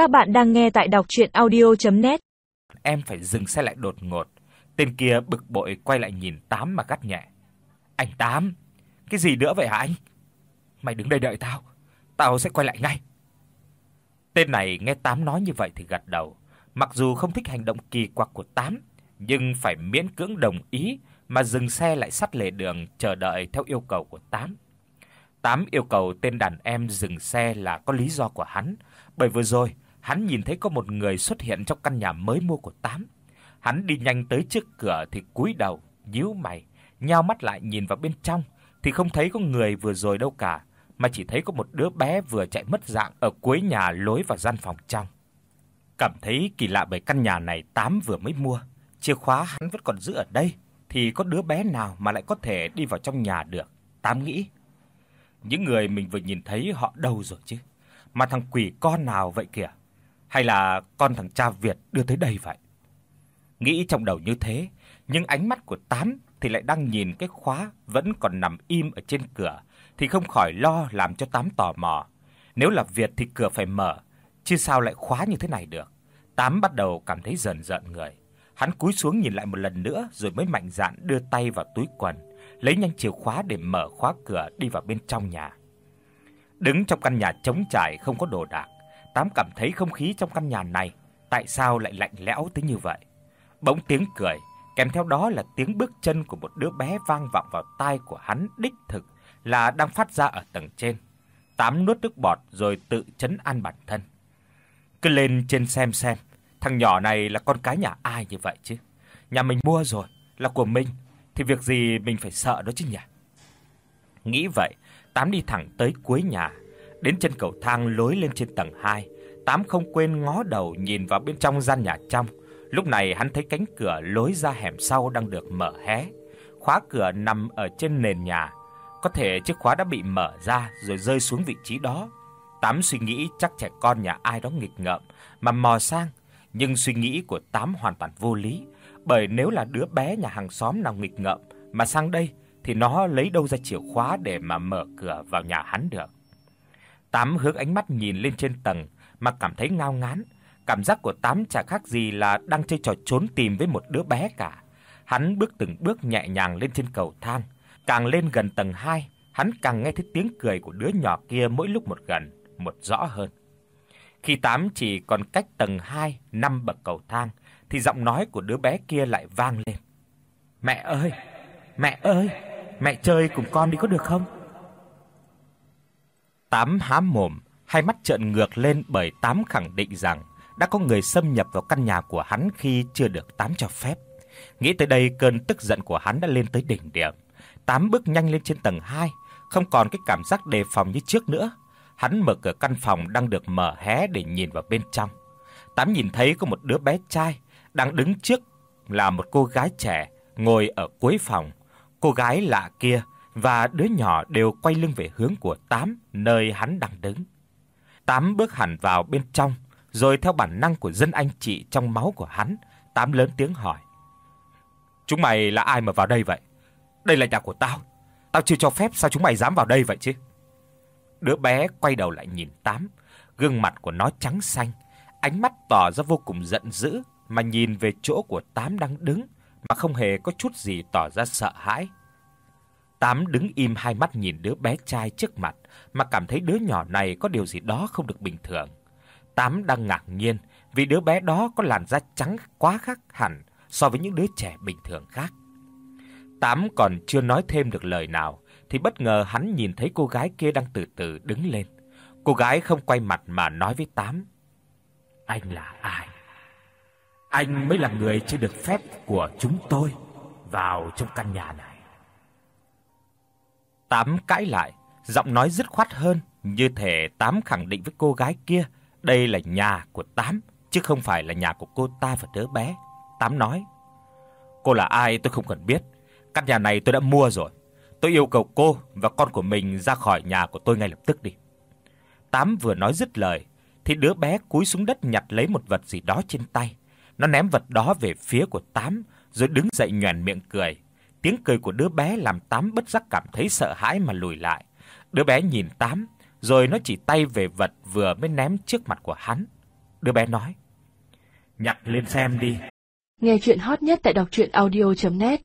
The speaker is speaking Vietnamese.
Các bạn đang nghe tại đọc audio net Em phải dừng xe lại đột ngột. Tên kia bực bội quay lại nhìn Tám mà gắt nhẹ. "Anh Tám, cái gì nữa vậy hả anh? Mày đứng đây đợi tao, tao sẽ quay lại ngay." Tên này nghe Tám nói như vậy thì gật đầu, mặc dù không thích hành động kỳ quặc của Tám, nhưng phải miễn cưỡng đồng ý mà dừng xe lại sát lề đường chờ đợi theo yêu cầu của Tám. Tám yêu cầu tên đàn em dừng xe là có lý do của hắn, bởi vừa rồi hắn nhìn thấy có một người xuất hiện trong căn nhà mới mua của Tám. Hắn đi nhanh tới trước cửa thì cúi đầu, nhíu mày, nheo mắt lại nhìn vào bên trong thì không thấy có người vừa rồi đâu cả, mà chỉ thấy có một đứa bé vừa chạy mất dạng ở cuối nhà lối vào gian phòng trong. Cảm thấy kỳ lạ bởi căn nhà này Tám vừa mới mua, chìa khóa hắn vẫn còn giữ ở đây thì có đứa bé nào mà lại có thể đi vào trong nhà được, Tám nghĩ. Những người mình vừa nhìn thấy họ đâu rồi chứ? Mà thằng quỷ con nào vậy kìa? Hay là con thằng cha Việt đưa tới đây vậy? Nghĩ trong đầu như thế, nhưng ánh mắt của Tám thì lại đang nhìn cái khóa vẫn còn nằm im ở trên cửa thì không khỏi lo làm cho Tám tò mò. Nếu là Việt thì cửa phải mở, chứ sao lại khóa như thế này được. Tám bắt đầu cảm thấy dần dần người. Hắn cúi xuống nhìn lại một lần nữa rồi mới mạnh dạn đưa tay vào túi quần, lấy nhanh chìa khóa để mở khóa cửa đi vào bên trong nhà. Đứng trong căn nhà trống trải không có đồ đạc, Tám cảm thấy không khí trong căn nhà này tại sao lại lạnh lẽo tới như vậy. Bỗng tiếng cười, kèm theo đó là tiếng bước chân của một đứa bé vang vọng vào tai của hắn đích thực là đang phát ra ở tầng trên. Tám nuốt nước bọt rồi tự trấn an bản thân. Cứ lên trên xem xem, thằng nhỏ này là con cái nhà ai như vậy chứ? Nhà mình mua rồi, là của mình thì việc gì mình phải sợ đó chứ nhỉ? Nghĩ vậy, Tám đi thẳng tới cuối nhà, đến chân cầu thang lối lên trên tầng 2, Tám không quên ngó đầu nhìn vào bên trong gian nhà trong. Lúc này hắn thấy cánh cửa lối ra hẻm sau đang được mở hé. Khóa cửa nằm ở trên nền nhà, có thể chiếc khóa đã bị mở ra rồi rơi xuống vị trí đó. Tám suy nghĩ chắc trẻ con nhà ai đó nghịch ngợm mà mò sang, nhưng suy nghĩ của Tám hoàn toàn vô lý, bởi nếu là đứa bé nhà hàng xóm nào nghịch ngợm mà sang đây thì nó lấy đâu ra chìa khóa để mà mở cửa vào nhà hắn được. Tám hướng ánh mắt nhìn lên trên tầng mà cảm thấy ngao ngán, cảm giác của Tám chả khác gì là đang chơi trò trốn tìm với một đứa bé cả. Hắn bước từng bước nhẹ nhàng lên trên cầu thang, càng lên gần tầng 2, hắn càng nghe thấy tiếng cười của đứa nhỏ kia mỗi lúc một gần, một rõ hơn. Khi Tám chỉ còn cách tầng 2 năm bậc cầu thang thì giọng nói của đứa bé kia lại vang lên. "Mẹ ơi, mẹ ơi!" Mẹ chơi cùng con đi có được không? Tám há mồm, hai mắt trợn ngược lên bởi Tám khẳng định rằng đã có người xâm nhập vào căn nhà của hắn khi chưa được Tám cho phép. Nghĩ tới đây, cơn tức giận của hắn đã lên tới đỉnh điểm. Tám bước nhanh lên trên tầng 2, không còn cái cảm giác đề phòng như trước nữa. Hắn mở cửa căn phòng đang được mở hé để nhìn vào bên trong. Tám nhìn thấy có một đứa bé trai đang đứng trước là một cô gái trẻ ngồi ở cuối phòng Cô gái lạ kia và đứa nhỏ đều quay lưng về hướng của Tám nơi hắn đang đứng. Tám bước hẳn vào bên trong, rồi theo bản năng của dân anh chị trong máu của hắn, Tám lớn tiếng hỏi: "Chúng mày là ai mà vào đây vậy? Đây là nhà của tao. Tao chưa cho phép sao chúng mày dám vào đây vậy chứ?" Đứa bé quay đầu lại nhìn Tám, gương mặt của nó trắng xanh, ánh mắt tỏ ra vô cùng giận dữ mà nhìn về chỗ của Tám đang đứng mà không hề có chút gì tỏ ra sợ hãi. Tám đứng im hai mắt nhìn đứa bé trai trước mặt, mà cảm thấy đứa nhỏ này có điều gì đó không được bình thường. Tám đang ngạc nhiên vì đứa bé đó có làn da trắng quá khác hẳn so với những đứa trẻ bình thường khác. Tám còn chưa nói thêm được lời nào thì bất ngờ hắn nhìn thấy cô gái kia đang từ từ đứng lên. Cô gái không quay mặt mà nói với Tám: "Anh là ai?" Anh mới là người chưa được phép của chúng tôi vào trong căn nhà này. Tám cãi lại, giọng nói dứt khoát hơn, như thể Tám khẳng định với cô gái kia, đây là nhà của Tám chứ không phải là nhà của cô ta và đứa bé. Tám nói: "Cô là ai tôi không cần biết, căn nhà này tôi đã mua rồi. Tôi yêu cầu cô và con của mình ra khỏi nhà của tôi ngay lập tức đi." Tám vừa nói dứt lời thì đứa bé cúi xuống đất nhặt lấy một vật gì đó trên tay. Nó ném vật đó về phía của Tám rồi đứng dậy nhoẻn miệng cười. Tiếng cười của đứa bé làm Tám bất giác cảm thấy sợ hãi mà lùi lại. Đứa bé nhìn Tám, rồi nó chỉ tay về vật vừa mới ném trước mặt của hắn. Đứa bé nói: "Nhặt lên xem đi." Nghe truyện hot nhất tại đọc audio net